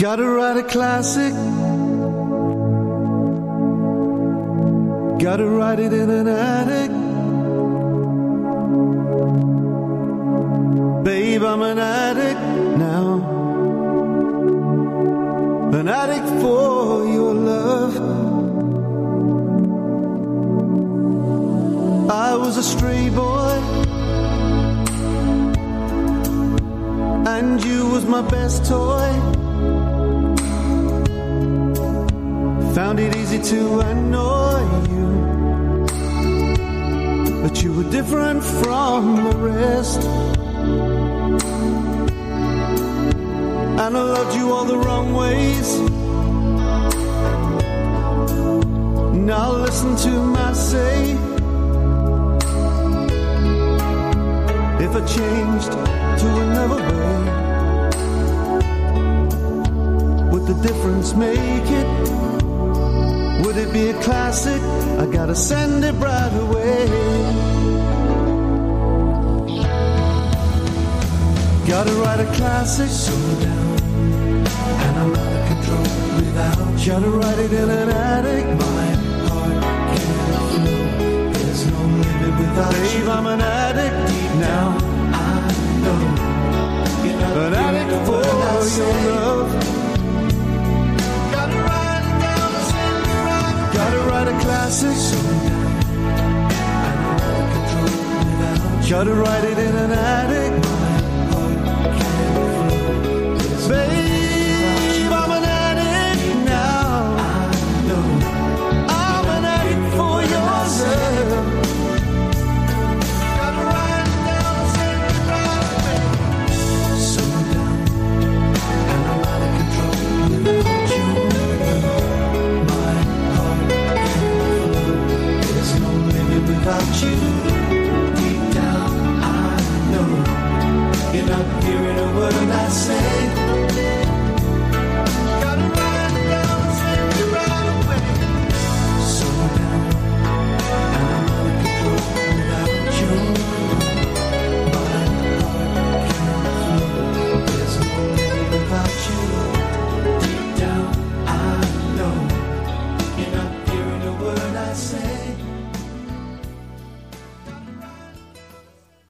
Gotta write a classic. Gotta write it in an attic. Babe, I'm an addict now. An addict for your love. I was a stray boy. And you was my best toy. Found it easy to annoy you. But you were different from the rest. And I loved you all the wrong ways. Now listen to my say. If I changed to another way, would the difference make it? Would it be a classic? I gotta send it right away. Gotta write a classic. Slow down, and I'm out of control without. Gotta write it in an To write it in an attic. Babe, I'm an addict now. I'm an addict for yourself. Gotta write it So down, and out of control. There's no living without you.